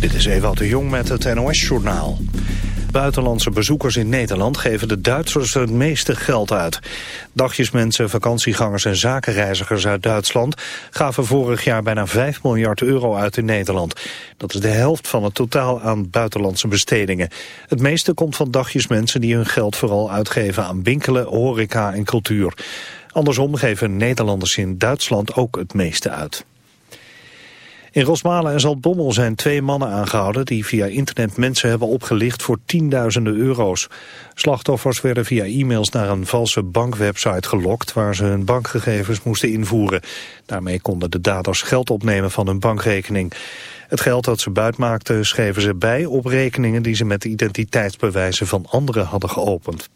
Dit is Ewout de Jong met het NOS-journaal. Buitenlandse bezoekers in Nederland geven de Duitsers het meeste geld uit. Dagjesmensen, vakantiegangers en zakenreizigers uit Duitsland... gaven vorig jaar bijna 5 miljard euro uit in Nederland. Dat is de helft van het totaal aan buitenlandse bestedingen. Het meeste komt van dagjesmensen die hun geld vooral uitgeven... aan winkelen, horeca en cultuur. Andersom geven Nederlanders in Duitsland ook het meeste uit. In Rosmalen en Zaltbommel zijn twee mannen aangehouden... die via internet mensen hebben opgelicht voor tienduizenden euro's. Slachtoffers werden via e-mails naar een valse bankwebsite gelokt... waar ze hun bankgegevens moesten invoeren. Daarmee konden de daders geld opnemen van hun bankrekening. Het geld dat ze buitmaakten schreven ze bij op rekeningen... die ze met identiteitsbewijzen van anderen hadden geopend.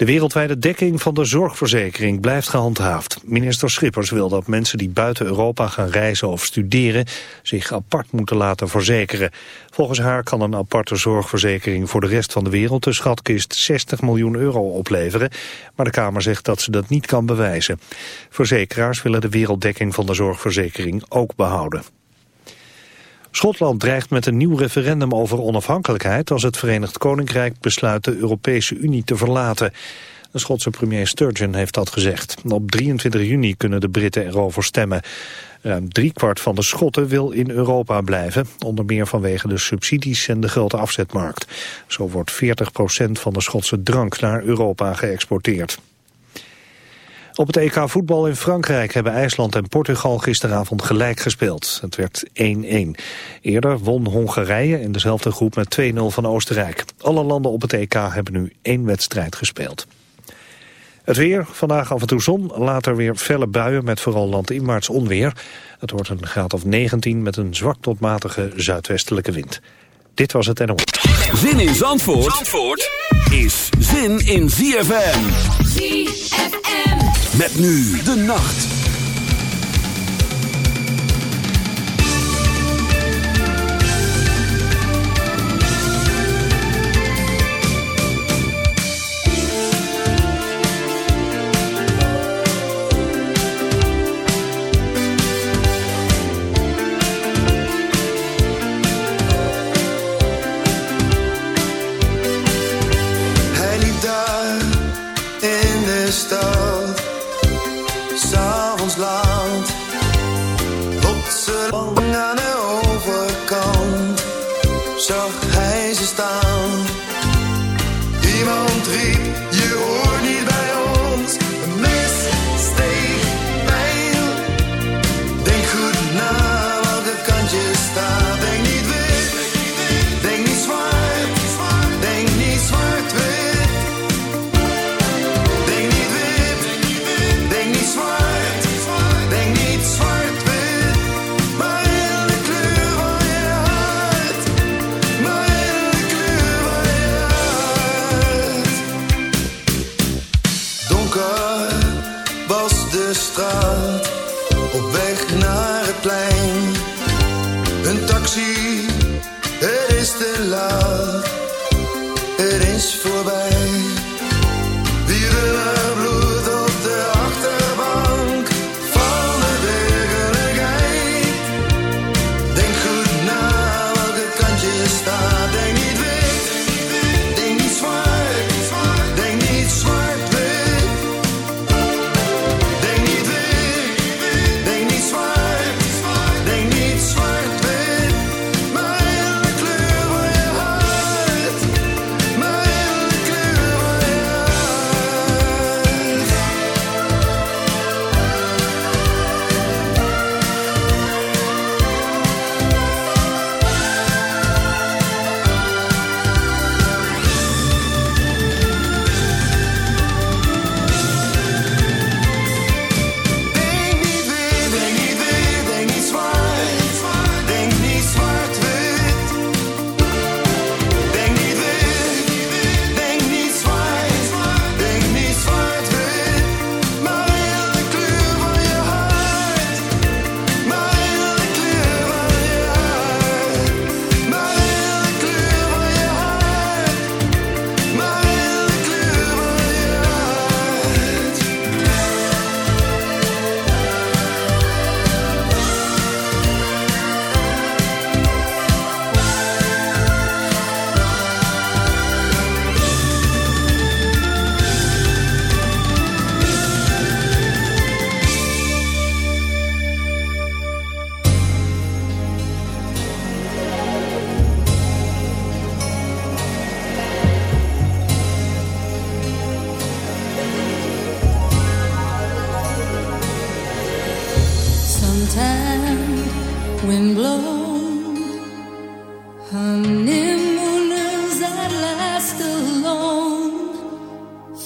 De wereldwijde dekking van de zorgverzekering blijft gehandhaafd. Minister Schippers wil dat mensen die buiten Europa gaan reizen of studeren zich apart moeten laten verzekeren. Volgens haar kan een aparte zorgverzekering voor de rest van de wereld de schatkist 60 miljoen euro opleveren. Maar de Kamer zegt dat ze dat niet kan bewijzen. Verzekeraars willen de werelddekking van de zorgverzekering ook behouden. Schotland dreigt met een nieuw referendum over onafhankelijkheid... als het Verenigd Koninkrijk besluit de Europese Unie te verlaten. De Schotse premier Sturgeon heeft dat gezegd. Op 23 juni kunnen de Britten erover stemmen. Ruim driekwart van de Schotten wil in Europa blijven. Onder meer vanwege de subsidies en de grote afzetmarkt. Zo wordt 40% van de Schotse drank naar Europa geëxporteerd. Op het EK voetbal in Frankrijk hebben IJsland en Portugal gisteravond gelijk gespeeld. Het werd 1-1. Eerder won Hongarije in dezelfde groep met 2-0 van Oostenrijk. Alle landen op het EK hebben nu één wedstrijd gespeeld. Het weer, vandaag af en toe zon, later weer felle buien met vooral landinwaarts onweer. Het wordt een graad of 19 met een zwak tot matige zuidwestelijke wind. Dit was het NO. Zin in Zandvoort, Zandvoort is zin in ZFM. ZFM. Met nu de nacht.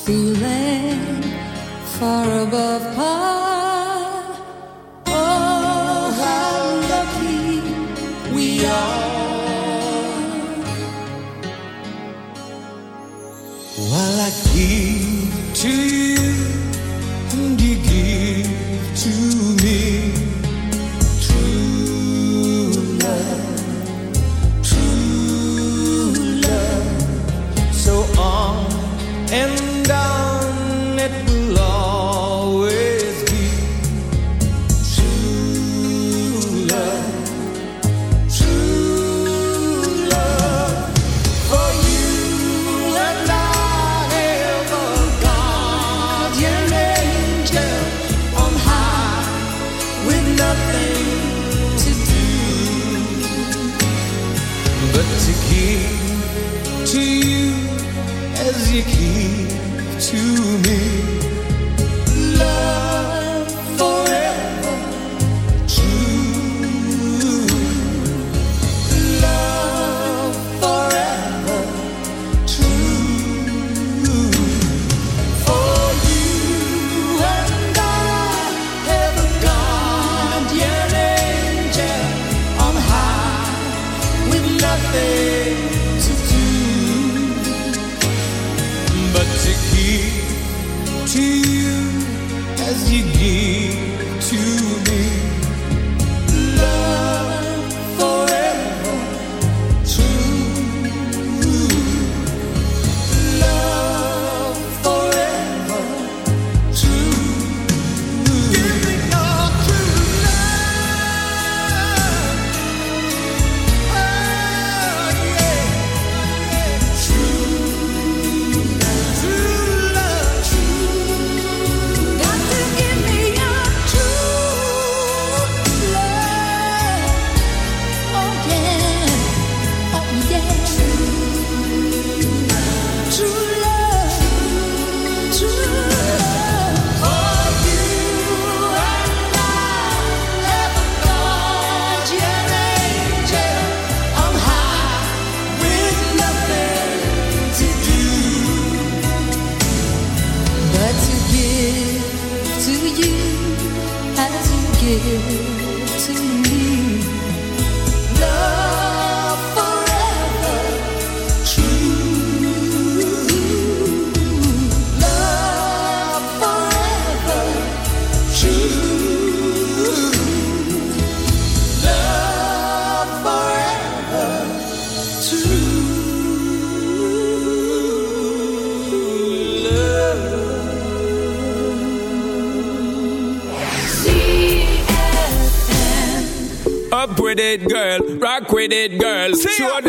feeling far above par.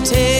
The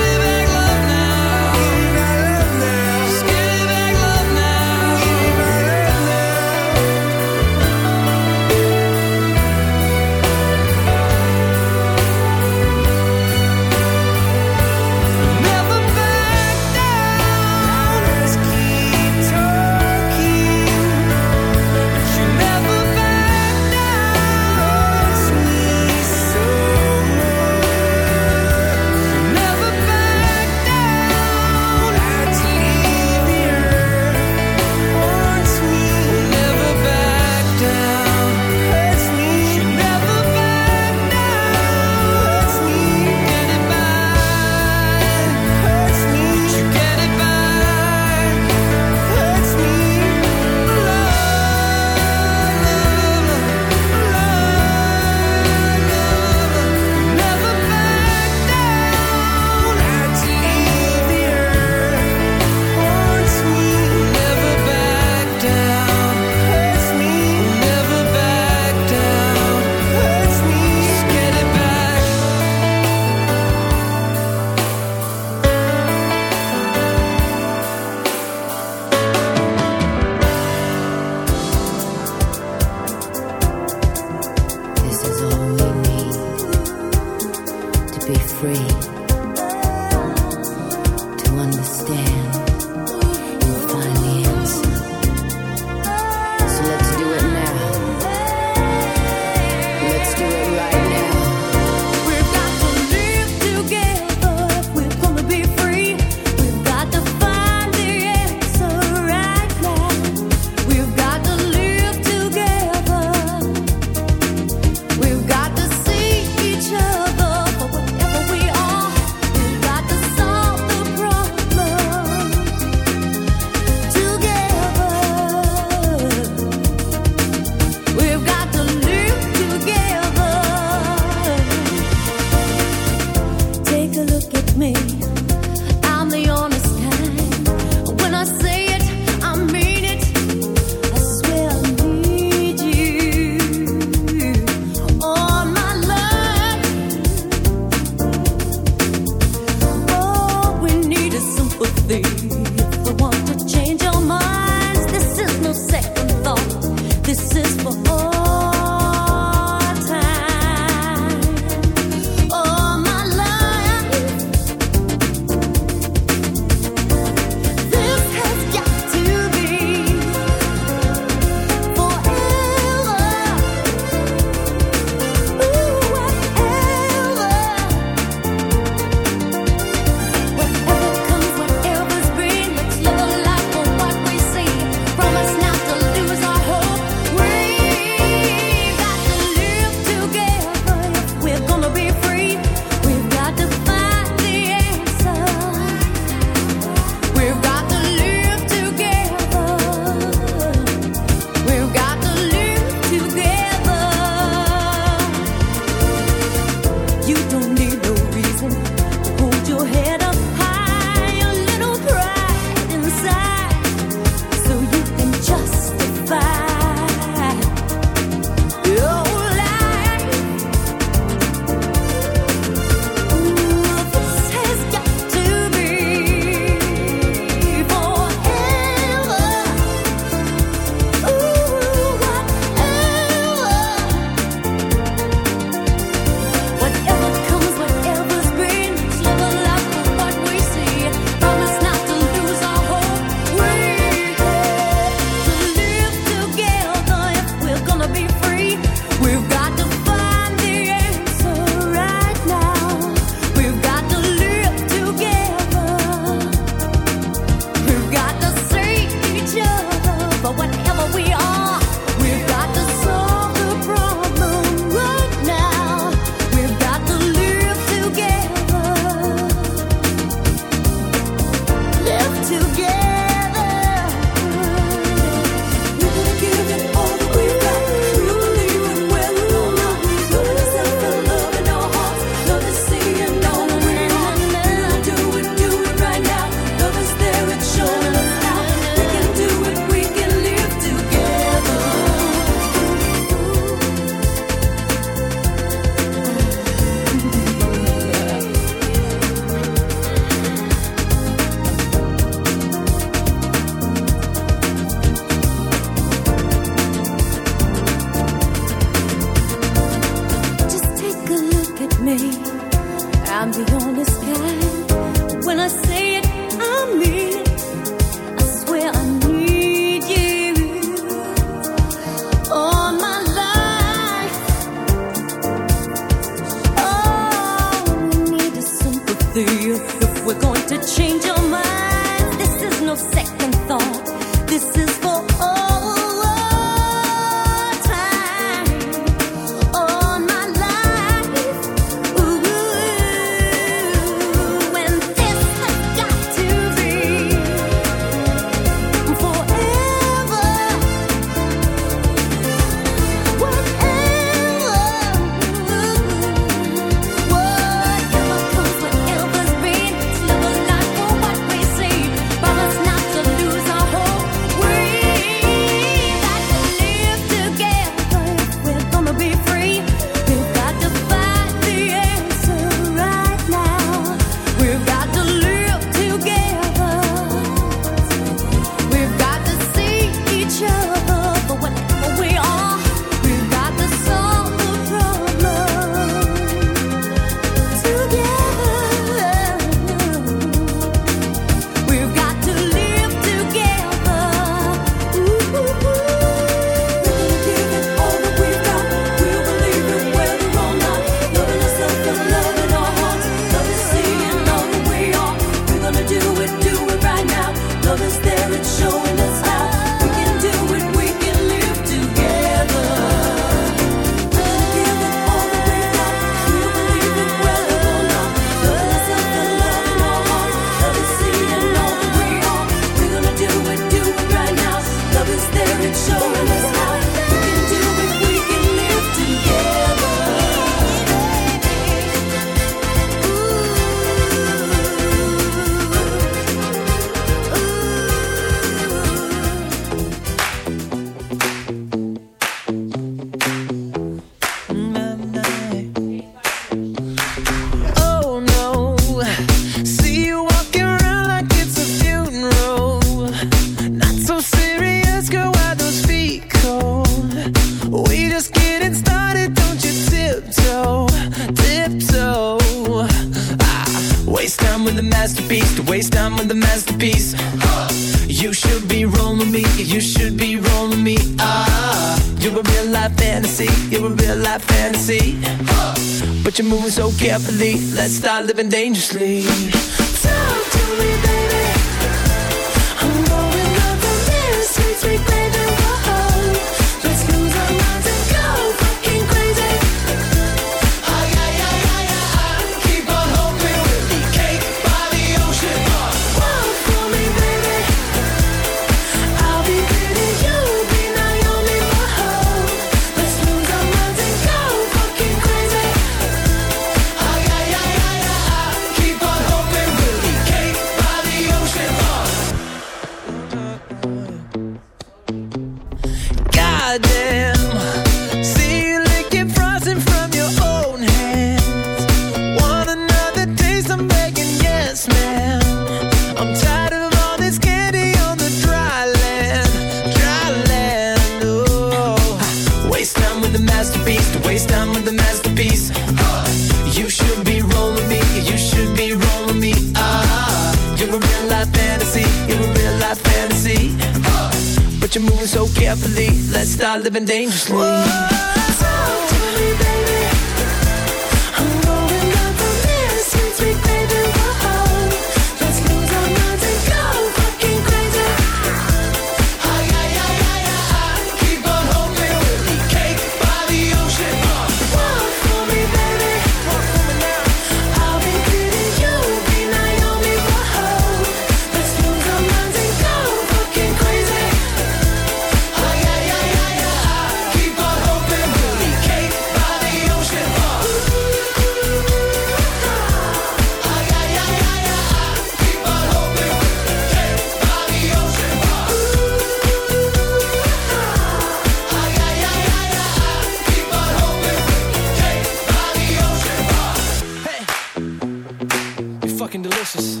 fucking delicious.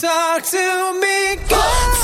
Talk to me, girl.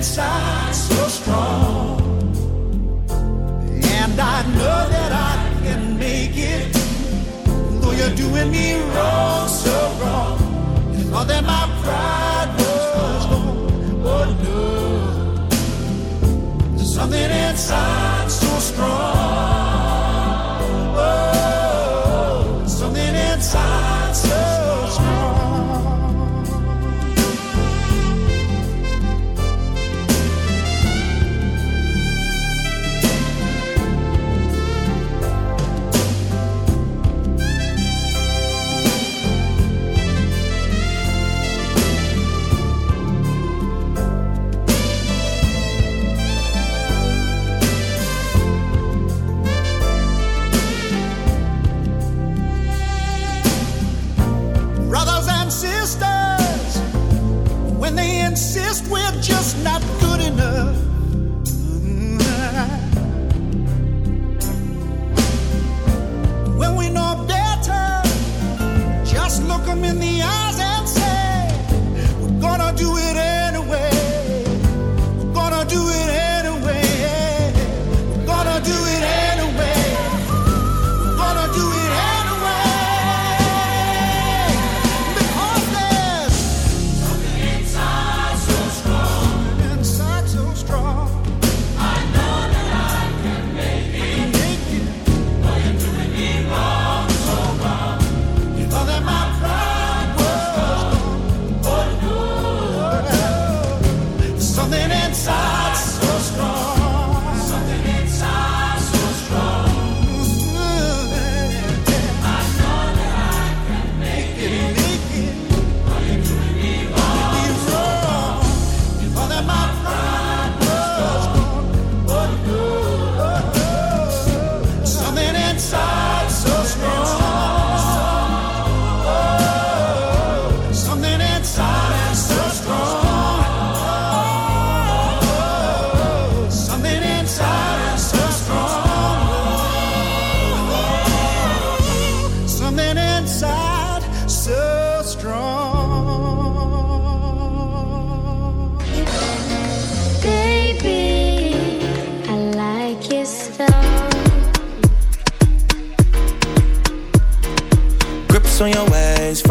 inside so strong. And I know that I can make it. Though you're doing me wrong, so wrong. It's more that my pride was gone. Oh no. There's something inside so strong.